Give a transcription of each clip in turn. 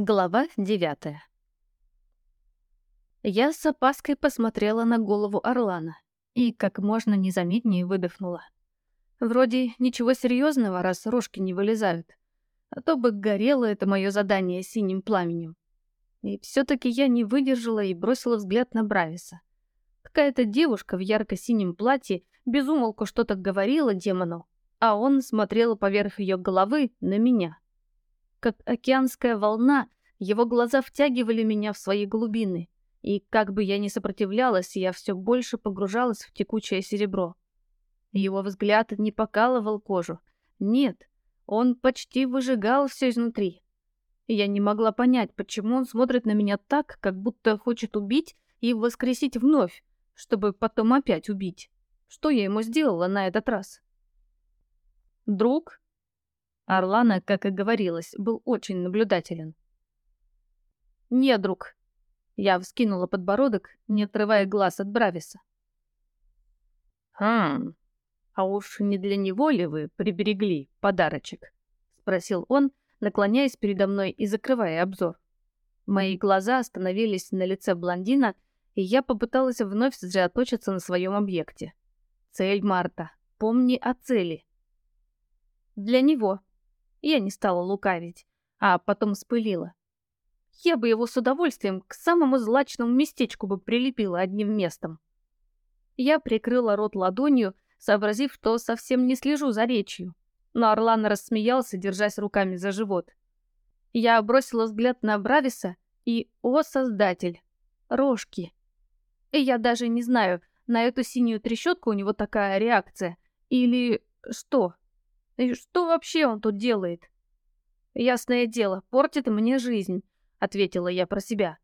Глава девятая. Я с опаской посмотрела на голову Орлана и как можно незаметнее выдохнула. Вроде ничего серьезного, раз рожки не вылезают. А то бы горело это мое задание синим пламенем. И все-таки я не выдержала и бросила взгляд на Брависа. Какая-то девушка в ярко-синем платье безумолку что-то говорила демону, а он смотрел поверх ее головы на меня. Как океанская волна, его глаза втягивали меня в свои глубины, и как бы я ни сопротивлялась, я все больше погружалась в текучее серебро. Его взгляд не покалывал кожу. Нет, он почти выжигал все изнутри. Я не могла понять, почему он смотрит на меня так, как будто хочет убить и воскресить вновь, чтобы потом опять убить. Что я ему сделала на этот раз? «Друг?» Орлана, как и говорилось, был очень наблюдателен. «Не, друг». Я вскинула подбородок, не отрывая глаз от Брависа. «Хм, а уж не для него ли вы приберегли подарочек?» — спросил он, наклоняясь передо мной и закрывая обзор. Мои глаза остановились на лице блондина, и я попыталась вновь сосредоточиться на своем объекте. Цель Марта. Помни о цели. Для него. Я не стала лукавить, а потом спылила. Я бы его с удовольствием к самому злачному местечку бы прилепила одним местом. Я прикрыла рот ладонью, сообразив, что совсем не слежу за речью. Но Орлан рассмеялся, держась руками за живот. Я бросила взгляд на Брависа и, о, создатель, рожки. И я даже не знаю, на эту синюю трещотку у него такая реакция. Или что? И что вообще он тут делает? Ясное дело, портит мне жизнь, ответила я про себя.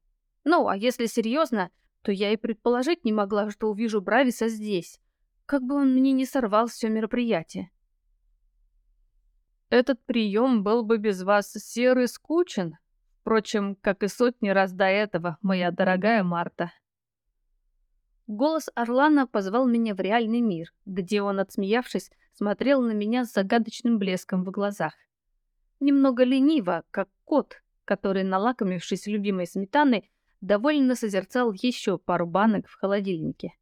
Ну, а если серьезно, то я и предположить не могла, что увижу Брависа здесь. Как бы он мне не сорвал все мероприятие. Этот прием был бы без вас серый скучен, впрочем, как и сотни раз до этого, моя дорогая Марта. Голос Орлана позвал меня в реальный мир, где он, отсмеявшись, смотрел на меня с загадочным блеском в глазах. Немного лениво, как кот, который, налакомившись любимой сметаной, довольно созерцал еще пару банок в холодильнике.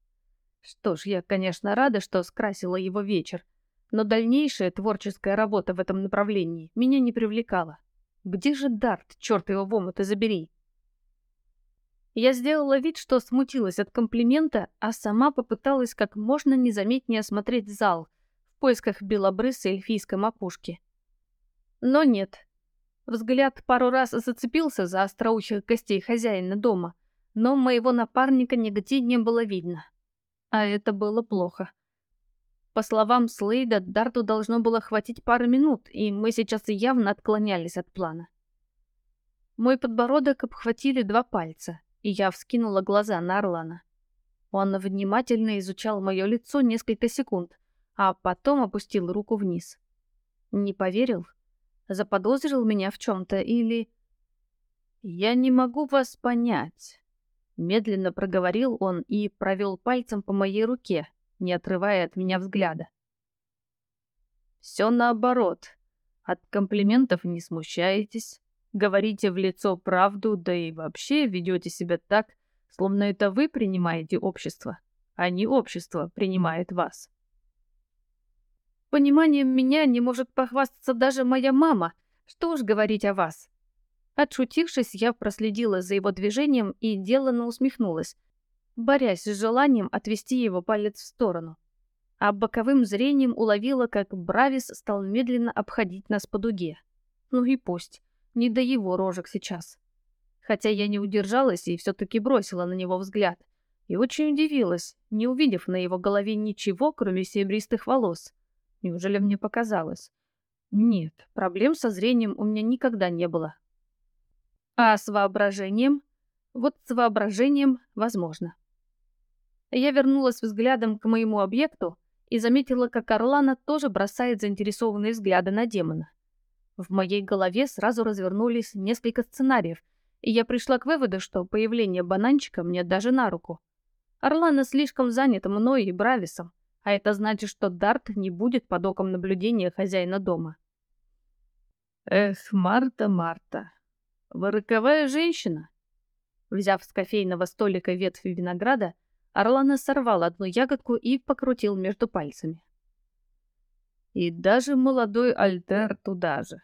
Что ж, я, конечно, рада, что скрасила его вечер, но дальнейшая творческая работа в этом направлении меня не привлекала. Где же Дарт, черт его в омут и забери? Я сделала вид, что смутилась от комплимента, а сама попыталась как можно незаметнее осмотреть зал в поисках белобрысой эльфийской макушки. Но нет. Взгляд пару раз зацепился за остроухих гостей хозяина дома, но моего напарника нигде не было видно. А это было плохо. По словам Слейда, Дарту должно было хватить пары минут, и мы сейчас явно отклонялись от плана. Мой подбородок обхватили два пальца — и я вскинула глаза на Орлана. Он внимательно изучал мое лицо несколько секунд, а потом опустил руку вниз. Не поверил? Заподозрил меня в чем-то или... «Я не могу вас понять», — медленно проговорил он и провел пальцем по моей руке, не отрывая от меня взгляда. «Все наоборот. От комплиментов не смущаетесь, Говорите в лицо правду, да и вообще ведете себя так, словно это вы принимаете общество, а не общество принимает вас. Пониманием меня не может похвастаться даже моя мама, что уж говорить о вас. Отшутившись, я проследила за его движением и деланно усмехнулась, борясь с желанием отвести его палец в сторону. А боковым зрением уловила, как Бравис стал медленно обходить нас по дуге. Ну и пусть. Не до его рожек сейчас. Хотя я не удержалась и все-таки бросила на него взгляд. И очень удивилась, не увидев на его голове ничего, кроме серебристых волос. Неужели мне показалось? Нет, проблем со зрением у меня никогда не было. А с воображением? Вот с воображением возможно. Я вернулась взглядом к моему объекту и заметила, как Орлана тоже бросает заинтересованные взгляды на демона. В моей голове сразу развернулись несколько сценариев, и я пришла к выводу, что появление бананчика мне даже на руку. Орлана слишком занята мной и Брависом, а это значит, что Дарт не будет под оком наблюдения хозяина дома. Эх, Марта, Марта, Вы роковая женщина. Взяв с кофейного столика ветви винограда, Орлана сорвал одну ягодку и покрутил между пальцами. И даже молодой Альтер туда же.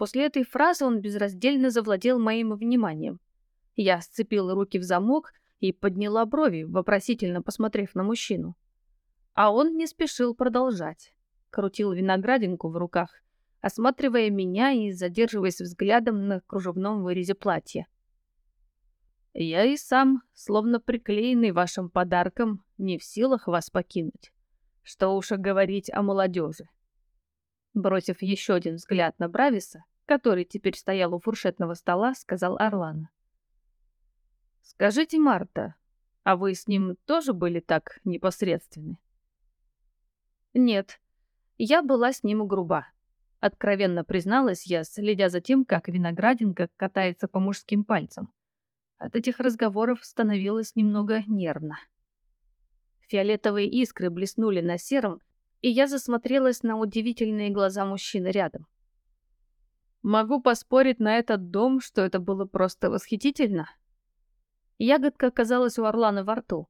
После этой фразы он безраздельно завладел моим вниманием. Я сцепила руки в замок и подняла брови, вопросительно посмотрев на мужчину. А он не спешил продолжать. Крутил виноградинку в руках, осматривая меня и задерживаясь взглядом на кружевном вырезе платья. Я и сам, словно приклеенный вашим подарком, не в силах вас покинуть. Что уж говорить о молодежи. Бросив еще один взгляд на Брависа, который теперь стоял у фуршетного стола, сказал Орлана. «Скажите, Марта, а вы с ним тоже были так непосредственны?» «Нет, я была с ним груба», — откровенно призналась я, следя за тем, как виноградинка катается по мужским пальцам. От этих разговоров становилось немного нервно. Фиолетовые искры блеснули на сером, и я засмотрелась на удивительные глаза мужчины рядом. Могу поспорить на этот дом, что это было просто восхитительно. Ягодка оказалась у Орлана во рту,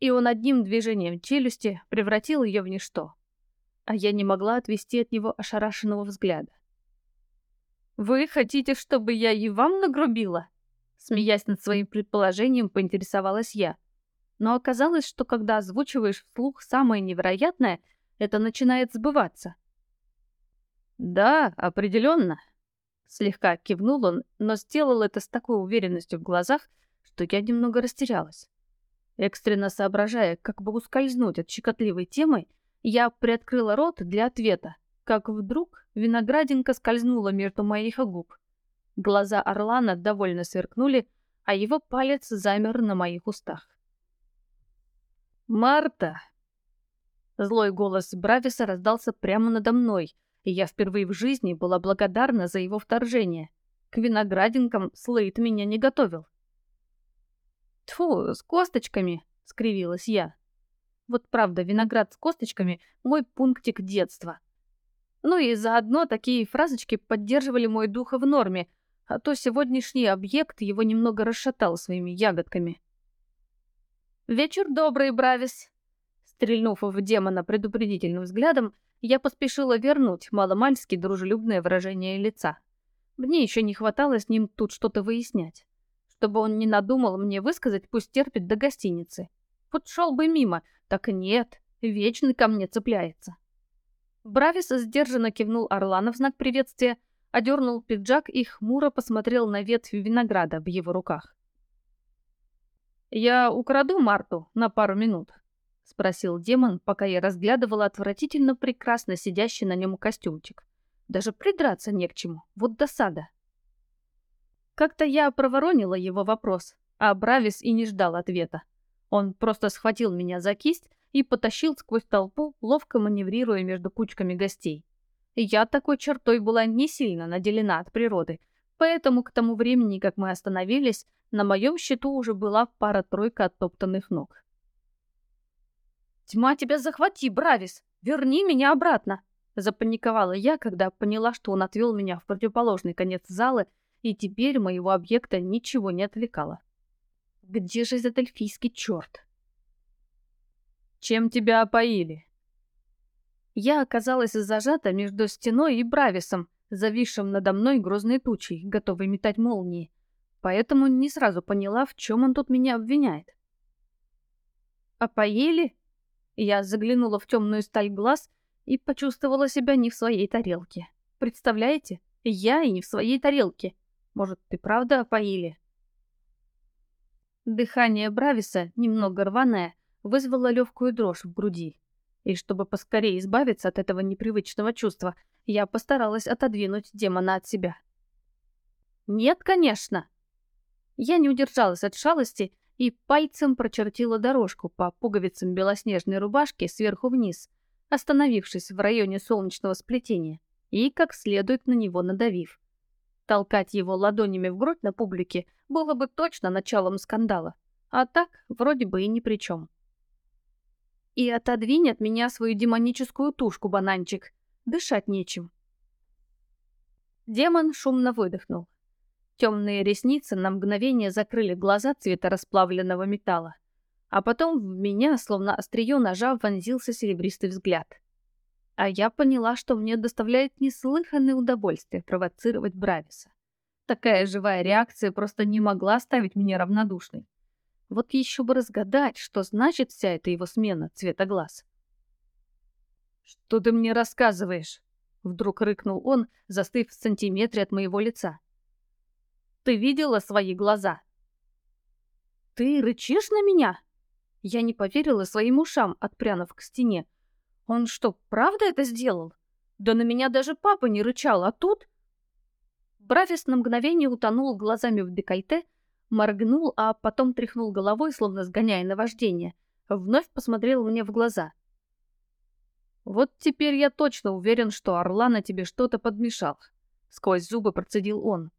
и он одним движением челюсти превратил ее в ничто. А я не могла отвести от него ошарашенного взгляда. «Вы хотите, чтобы я и вам нагрубила?» Смеясь над своим предположением, поинтересовалась я. Но оказалось, что когда озвучиваешь вслух самое невероятное, это начинает сбываться. «Да, определенно», — слегка кивнул он, но сделал это с такой уверенностью в глазах, что я немного растерялась. Экстренно соображая, как бы ускользнуть от щекотливой темы, я приоткрыла рот для ответа, как вдруг виноградинка скользнула между моих губ. Глаза Орлана довольно сверкнули, а его палец замер на моих устах. «Марта!» Злой голос Брависа раздался прямо надо мной, и я впервые в жизни была благодарна за его вторжение. К виноградинкам Слейд меня не готовил. «Тьфу, с косточками!» — скривилась я. Вот правда, виноград с косточками — мой пунктик детства. Ну и заодно такие фразочки поддерживали мой дух в норме, а то сегодняшний объект его немного расшатал своими ягодками. «Вечер добрый, Бравис!» Стрельнув в демона предупредительным взглядом, я поспешила вернуть маломальски дружелюбное выражение лица. Мне еще не хватало с ним тут что-то выяснять. Чтобы он не надумал мне высказать, пусть терпит до гостиницы. Вот шел бы мимо, так нет, вечно ко мне цепляется. Бравис сдержанно кивнул Орлана в знак приветствия, одернул пиджак и хмуро посмотрел на ветвь винограда в его руках. «Я украду Марту на пару минут», — спросил демон, пока я разглядывала отвратительно прекрасно сидящий на нем костюмчик. Даже придраться не к чему, вот досада. Как-то я проворонила его вопрос, а Бравис и не ждал ответа. Он просто схватил меня за кисть и потащил сквозь толпу, ловко маневрируя между кучками гостей. Я такой чертой была не сильно наделена от природы, поэтому к тому времени, как мы остановились, на моем счету уже была пара-тройка оттоптанных ног. «Тьма тебя захвати, Бравис! Верни меня обратно!» Запаниковала я, когда поняла, что он отвел меня в противоположный конец зала, и теперь моего объекта ничего не отвлекало. Где же этот эльфийский черт? «Чем тебя опоили?» Я оказалась зажата между стеной и Брависом, зависшим надо мной грозной тучей, готовой метать молнии. Поэтому не сразу поняла, в чем он тут меня обвиняет. «А поели?» Я заглянула в темную сталь глаз и почувствовала себя не в своей тарелке. Представляете? Я и не в своей тарелке. Может, ты правда опоили? Дыхание Брависа, немного рваное, вызвало легкую дрожь в груди. И чтобы поскорее избавиться от этого непривычного чувства, я постаралась отодвинуть демона от себя. «Нет, конечно!» Я не удержалась от шалости и пальцем прочертила дорожку по пуговицам белоснежной рубашки сверху вниз, остановившись в районе солнечного сплетения и как следует на него надавив. Толкать его ладонями в грудь на публике было бы точно началом скандала, а так вроде бы и ни при чем. И отодвинь от меня свою демоническую тушку, бананчик. Дышать нечем. Демон шумно выдохнул. Темные ресницы на мгновение закрыли глаза цвета расплавленного металла. А потом в меня, словно острие ножа, вонзился серебристый взгляд. А я поняла, что мне доставляет неслыханное удовольствие провоцировать Брависа. Такая живая реакция просто не могла оставить меня равнодушной. Вот еще бы разгадать, что значит вся эта его смена цвета глаз. «Что ты мне рассказываешь?» Вдруг рыкнул он, застыв в сантиметре от моего лица. Ты видела свои глаза?» «Ты рычишь на меня?» Я не поверила своим ушам, отпрянув к стене. «Он что, правда это сделал? Да на меня даже папа не рычал, а тут...» Бравис на мгновение утонул глазами в декольте, моргнул, а потом тряхнул головой, словно сгоняя наваждение. Вновь посмотрел мне в глаза. «Вот теперь я точно уверен, что Орлана тебе что-то подмешал», — сквозь зубы процедил он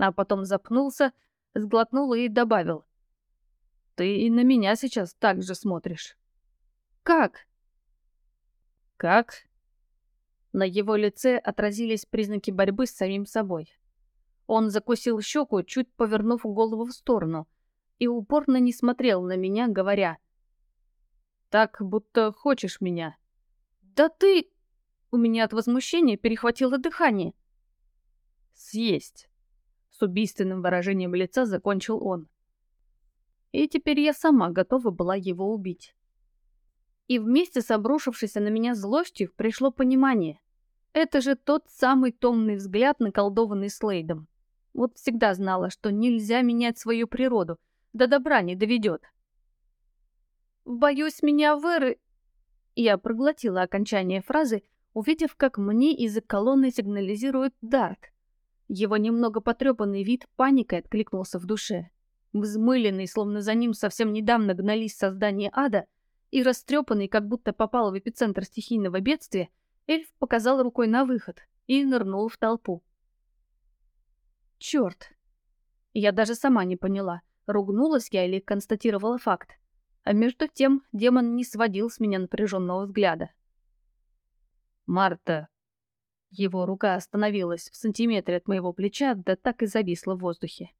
а потом запнулся, сглотнул и добавил. «Ты и на меня сейчас так же смотришь». «Как?» «Как?» На его лице отразились признаки борьбы с самим собой. Он закусил щеку, чуть повернув голову в сторону, и упорно не смотрел на меня, говоря «Так, будто хочешь меня». «Да ты...» У меня от возмущения перехватило дыхание. «Съесть». С убийственным выражением лица закончил он. И теперь я сама готова была его убить. И вместе с обрушившейся на меня злостью пришло понимание. Это же тот самый томный взгляд, наколдованный Слейдом. Вот всегда знала, что нельзя менять свою природу, до добра не доведет. «Боюсь, меня выры...» Я проглотила окончание фразы, увидев, как мне из-за колонны сигнализирует Дарт. Его немного потрепанный вид паникой откликнулся в душе. Взмыленный, словно за ним совсем недавно гнались создания ада, и растрепанный, как будто попал в эпицентр стихийного бедствия, эльф показал рукой на выход и нырнул в толпу. Черт! Я даже сама не поняла, ругнулась я или констатировала факт. А между тем демон не сводил с меня напряженного взгляда. «Марта, его рука остановилась в сантиметре от моего плеча, да так и зависла в воздухе.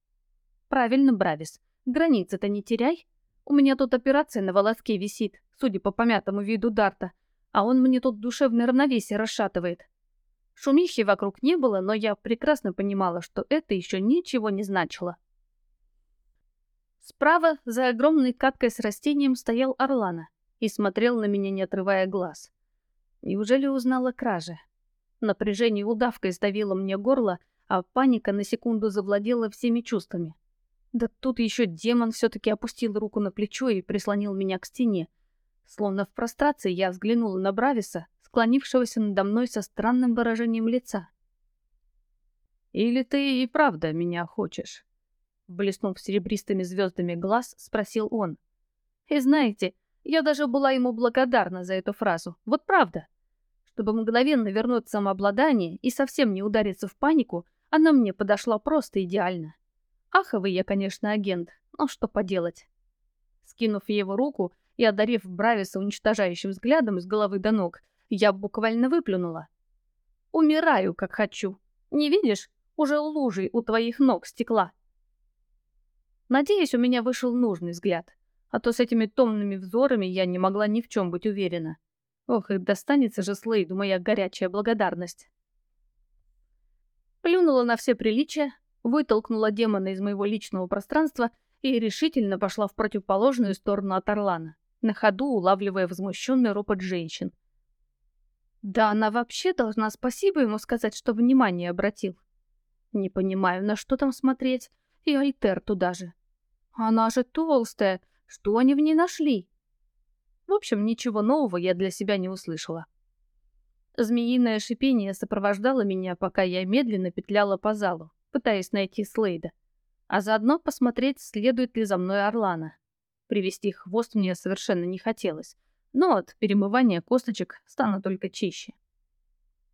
«Правильно, Бравис. Границы-то не теряй. У меня тут операция на волоске висит, судя по помятому виду Дарта, а он мне тут душевное равновесие расшатывает. Шумихи вокруг не было, но я прекрасно понимала, что это еще ничего не значило. Справа, за огромной каткой с растением, стоял Орлана и смотрел на меня, не отрывая глаз. Неужели узнала кражи? Напряжение удавкой сдавило мне горло, а паника на секунду завладела всеми чувствами. Да тут еще демон все-таки опустил руку на плечо и прислонил меня к стене. Словно в прострации я взглянула на Брависа, склонившегося надо мной со странным выражением лица. «Или ты и правда меня хочешь?» Блеснув серебристыми звездами глаз, спросил он. И знаете, я даже была ему благодарна за эту фразу. Вот правда. Чтобы мгновенно вернуть самообладание и совсем не удариться в панику, она мне подошла просто идеально. Аховый я, конечно, агент, но что поделать. Скинув его руку и одарив Брависа уничтожающим взглядом с головы до ног, я буквально выплюнула. «Умираю, как хочу. Не видишь? Уже лужей у твоих ног стекла». Надеюсь, у меня вышел нужный взгляд, а то с этими томными взорами я не могла ни в чем быть уверена. Ох, и достанется же Слейду моя горячая благодарность. Плюнула на все приличия, вытолкнула демона из моего личного пространства и решительно пошла в противоположную сторону от Орлана, на ходу улавливая возмущенный ропот женщин. Да она вообще должна спасибо ему сказать, что внимание обратил. Не понимаю, на что там смотреть, и Альтер туда же. Она же толстая, что они в ней нашли? В общем, ничего нового я для себя не услышала. Змеиное шипение сопровождало меня, пока я медленно петляла по залу, пытаясь найти Слейда, а заодно посмотреть, следует ли за мной Орлана. Привести хвост мне совершенно не хотелось, но от перемывания косточек стану только чище.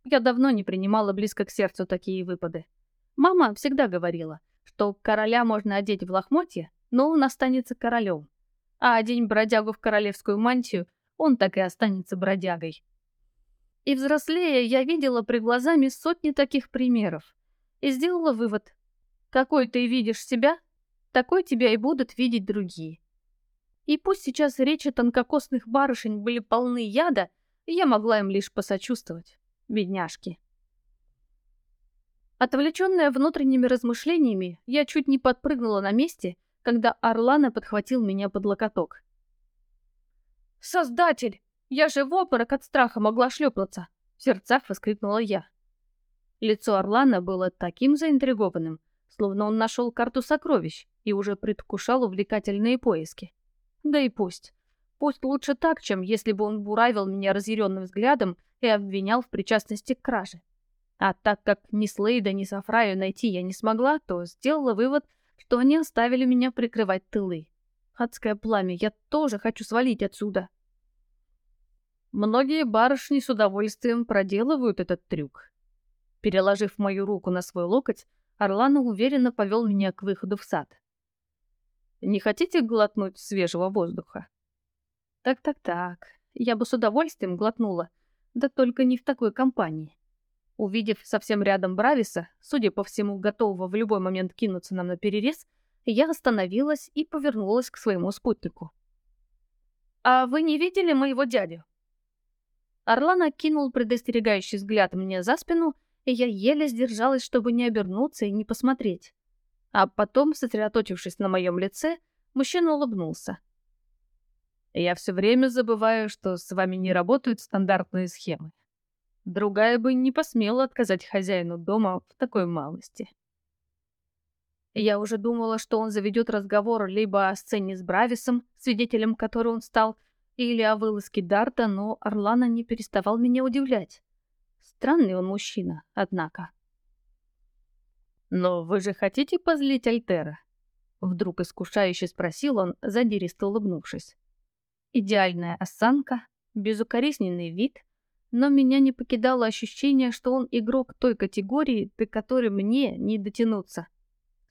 Я давно не принимала близко к сердцу такие выпады. Мама всегда говорила, что короля можно одеть в лохмотье, но он останется королем а одень бродягу в королевскую мантию, он так и останется бродягой. И взрослея, я видела при глазами сотни таких примеров и сделала вывод. Какой ты видишь себя, такой тебя и будут видеть другие. И пусть сейчас речи тонкокосных барышень были полны яда, я могла им лишь посочувствовать. Бедняжки. Отвлеченная внутренними размышлениями, я чуть не подпрыгнула на месте, когда Орлана подхватил меня под локоток. «Создатель! Я же в обморок от страха могла шлепнуться!» В сердцах воскликнула я. Лицо Орлана было таким заинтригованным, словно он нашел карту сокровищ и уже предвкушал увлекательные поиски. Да и пусть. Пусть лучше так, чем если бы он буравил меня разъяренным взглядом и обвинял в причастности к краже. А так как ни Слейда, ни Сафраю найти я не смогла, то сделала вывод, что они оставили меня прикрывать тылы. Адское пламя, я тоже хочу свалить отсюда. Многие барышни с удовольствием проделывают этот трюк. Переложив мою руку на свой локоть, Орлана уверенно повел меня к выходу в сад. «Не хотите глотнуть свежего воздуха?» «Так-так-так, я бы с удовольствием глотнула, да только не в такой компании». Увидев совсем рядом Брависа, судя по всему, готового в любой момент кинуться нам на перерез, я остановилась и повернулась к своему спутнику. «А вы не видели моего дядю?» Орлан окинул предостерегающий взгляд мне за спину, и я еле сдержалась, чтобы не обернуться и не посмотреть. А потом, сосредоточившись на моем лице, мужчина улыбнулся. «Я все время забываю, что с вами не работают стандартные схемы. Другая бы не посмела отказать хозяину дома в такой малости». Я уже думала, что он заведет разговор либо о сцене с Брависом, свидетелем которой он стал, или о вылазке Дарта, но Орлана не переставал меня удивлять. Странный он мужчина, однако. «Но вы же хотите позлить Альтера?» Вдруг искушающе спросил он, задиристо улыбнувшись. Идеальная осанка, безукоризненный вид, но меня не покидало ощущение, что он игрок той категории, до которой мне не дотянуться.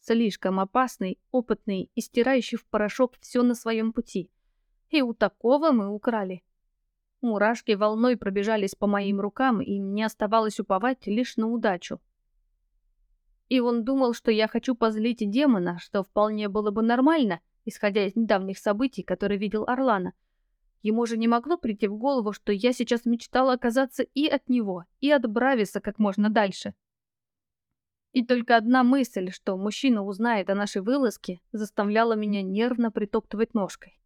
Слишком опасный, опытный и стирающий в порошок все на своем пути. И у такого мы украли. Мурашки волной пробежались по моим рукам, и мне оставалось уповать лишь на удачу. И он думал, что я хочу позлить демона, что вполне было бы нормально, исходя из недавних событий, которые видел Орлана. Ему же не могло прийти в голову, что я сейчас мечтала оказаться и от него, и от Брависа как можно дальше. И только одна мысль, что мужчина узнает о нашей вылазке, заставляла меня нервно притоптывать ножкой.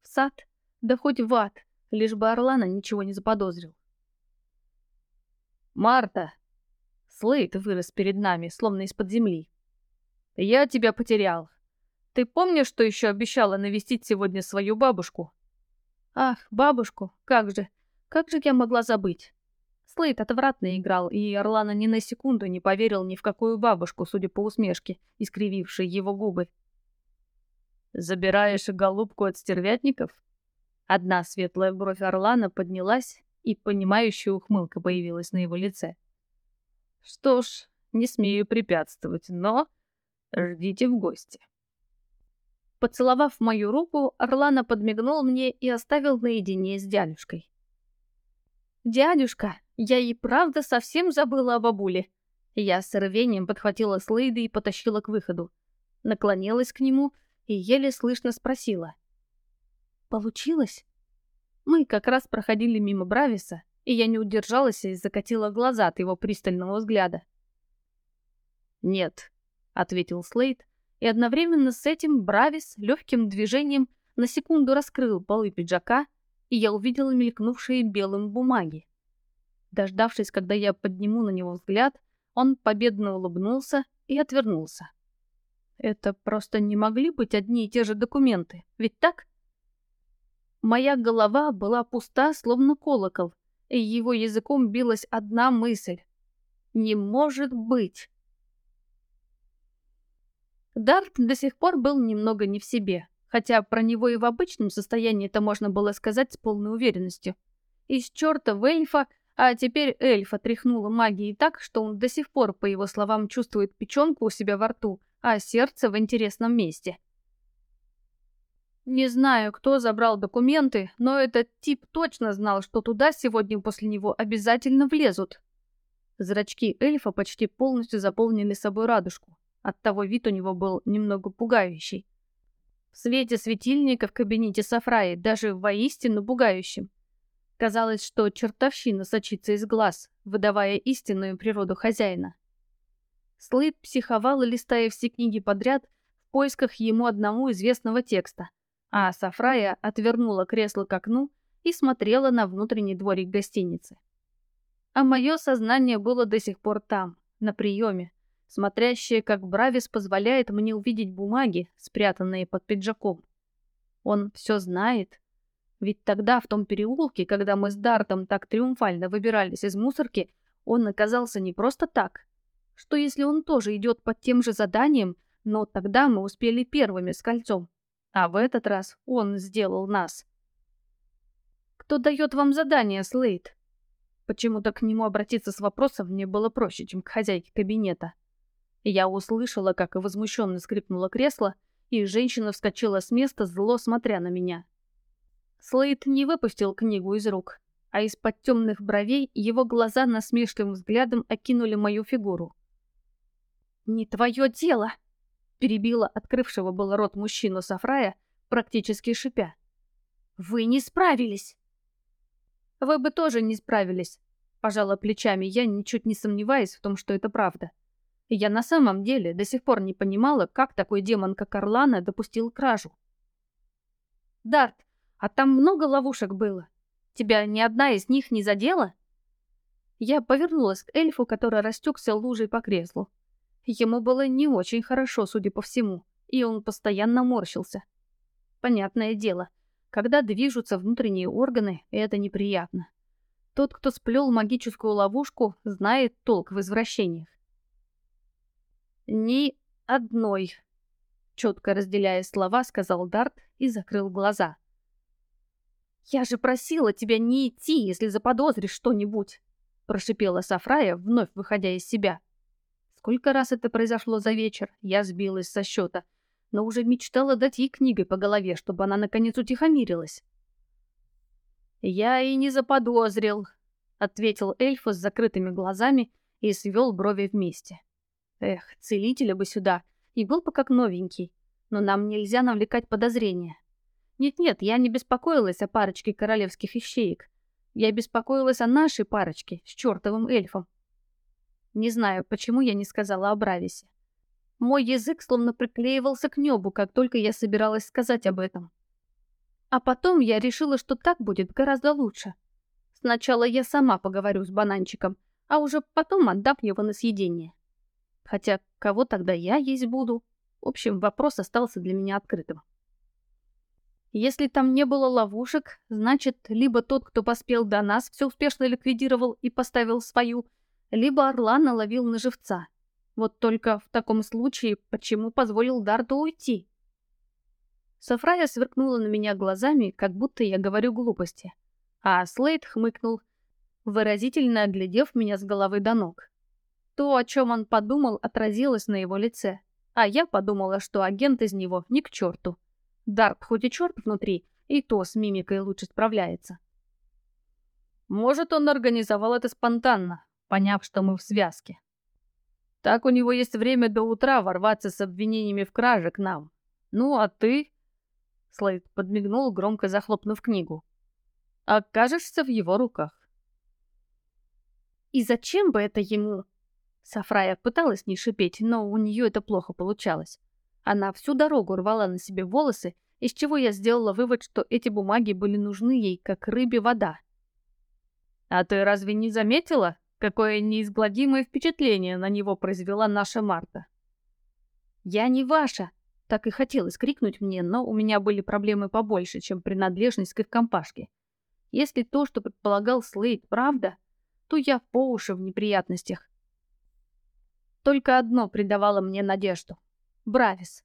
В сад, да хоть в ад, лишь бы Орлана ничего не заподозрил. «Марта!» Слейд вырос перед нами, словно из-под земли. «Я тебя потерял. Ты помнишь, что еще обещала навестить сегодня свою бабушку?» «Ах, бабушку, как же, как же я могла забыть?» Слейд отвратно играл, и Орлана ни на секунду не поверил ни в какую бабушку, судя по усмешке, искривившей его губы. «Забираешь голубку от стервятников?» Одна светлая бровь Орлана поднялась, и понимающая ухмылка появилась на его лице. «Что ж, не смею препятствовать, но ждите в гости». Поцеловав мою руку, Орлана подмигнул мне и оставил наедине с дядюшкой. «Дядюшка, я и правда совсем забыла о бабуле». Я с рвением подхватила Слейда и потащила к выходу. Наклонилась к нему и еле слышно спросила — Получилось? Мы как раз проходили мимо Брависа, и я не удержалась и закатила глаза от его пристального взгляда. «Нет», — ответил Слейд, и одновременно с этим Бравис легким движением на секунду раскрыл полы пиджака, и я увидела мелькнувшие белым бумаги. Дождавшись, когда я подниму на него взгляд, он победно улыбнулся и отвернулся. Это просто не могли быть одни и те же документы, ведь так? Моя голова была пуста, словно колокол, и его языком билась одна мысль. «Не может быть!» Дарт до сих пор был немного не в себе, хотя про него и в обычном состоянии это можно было сказать с полной уверенностью. Из черта в эльфа, а теперь эльфа тряхнула магией так, что он до сих пор, по его словам, чувствует печенку у себя во рту, а сердце в интересном месте. Не знаю, кто забрал документы, но этот тип точно знал, что туда сегодня после него обязательно влезут. Зрачки эльфа почти полностью заполнили собой радужку, оттого вид у него был немного пугающий. В свете светильника в кабинете Сафраи даже воистину пугающим. Казалось, что чертовщина сочится из глаз, выдавая истинную природу хозяина. Слейд психовал, листая все книги подряд в поисках ему одному известного текста, а Сафрая отвернула кресло к окну и смотрела на внутренний дворик гостиницы. А мое сознание было до сих пор там, на приеме, смотрящее, как Бравис позволяет мне увидеть бумаги, спрятанные под пиджаком. Он все знает, ведь тогда, в том переулке, когда мы с Дартом так триумфально выбирались из мусорки, он оказался не просто так. Что если он тоже идет под тем же заданием, но тогда мы успели первыми с кольцом, а в этот раз он сделал нас. «Кто дает вам задание, Слейд?» Почему-то к нему обратиться с вопросом мне было проще, чем к хозяйке кабинета. Я услышала, как возмущенно скрипнуло кресло, и женщина вскочила с места, зло смотря на меня. Слейд не выпустил книгу из рук, а из-под темных бровей его глаза насмешливым взглядом окинули мою фигуру. «Не твое дело!» — перебила открывшего был рот мужчину Сафрая, практически шипя. «Вы не справились!» «Вы бы тоже не справились!» — пожала плечами я, ничуть не сомневаясь в том, что это правда. Я на самом деле до сих пор не понимала, как такой демон, как Орлана, допустил кражу. «Дарт, а там много ловушек было. Тебя ни одна из них не задела?» Я повернулась к эльфу, который растекся лужей по креслу. Ему было не очень хорошо, судя по всему, и он постоянно морщился. Понятное дело, когда движутся внутренние органы, это неприятно. Тот, кто сплел магическую ловушку, знает толк в извращениях. «Ни одной», — четко разделяя слова, сказал Дарт и закрыл глаза. «Я же просила тебя не идти, если заподозришь что-нибудь!» Прошипела Сафрая, вновь выходя из себя. Сколько раз это произошло за вечер, я сбилась со счета, но уже мечтала дать ей книгой по голове, чтобы она наконец утихомирилась. «Я и не заподозрил», — ответил эльф с закрытыми глазами и свел брови вместе. «Эх, целителя бы сюда, и был бы как новенький, но нам нельзя навлекать подозрения. Нет-нет, я не беспокоилась о парочке королевских ищеек. Я беспокоилась о нашей парочке с чертовым эльфом. Не знаю, почему я не сказала о Брависе. Мой язык словно приклеивался к небу, как только я собиралась сказать об этом. А потом я решила, что так будет гораздо лучше. Сначала я сама поговорю с бананчиком, а уже потом отдам его на съедение. Хотя кого тогда я есть буду? В общем, вопрос остался для меня открытым. Если там не было ловушек, значит, либо тот, кто поспел до нас, все успешно ликвидировал и поставил свою, либо орла наловил на живца. Вот только в таком случае, почему позволил Дарту уйти? Сафрая сверкнула на меня глазами, как будто я говорю глупости. А Слейд хмыкнул, выразительно оглядев меня с головы до ног. То, о чем он подумал, отразилось на его лице. А я подумала, что агент из него ни к черту. Дарт хоть и черт внутри, и то с мимикой лучше справляется. Может, он организовал это спонтанно, поняв, что мы в связке. Так у него есть время до утра ворваться с обвинениями в краже к нам. Ну, а ты...» Слейд подмигнул, громко захлопнув книгу. «Окажешься в его руках». «И зачем бы это ему?» Сафрая пыталась не шипеть, но у нее это плохо получалось. Она всю дорогу рвала на себе волосы, из чего я сделала вывод, что эти бумаги были нужны ей, как рыбе вода. «А ты разве не заметила, какое неизгладимое впечатление на него произвела наша Марта?» «Я не ваша!» — так и хотелось крикнуть мне, но у меня были проблемы побольше, чем принадлежность к их компашке. Если то, что предполагал Слейд, правда, то я по уши в неприятностях. Только одно придавало мне надежду. Бравис.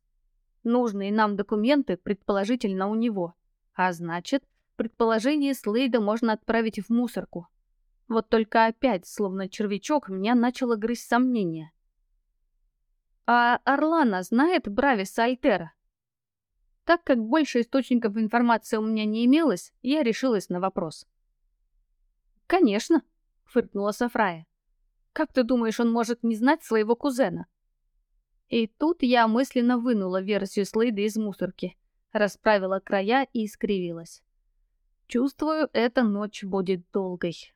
Нужные нам документы, предположительно, у него. А значит, предположение Слейда можно отправить в мусорку. Вот только опять, словно червячок, меня начало грызть сомнение. А Орлана знает Брависа Альтера? Так как больше источников информации у меня не имелось, я решилась на вопрос. «Конечно», — фыркнула Сафрая. «Как ты думаешь, он может не знать своего кузена?» И тут я мысленно вынула версию Слейда из мусорки, расправила края и искривилась. Чувствую, эта ночь будет долгой.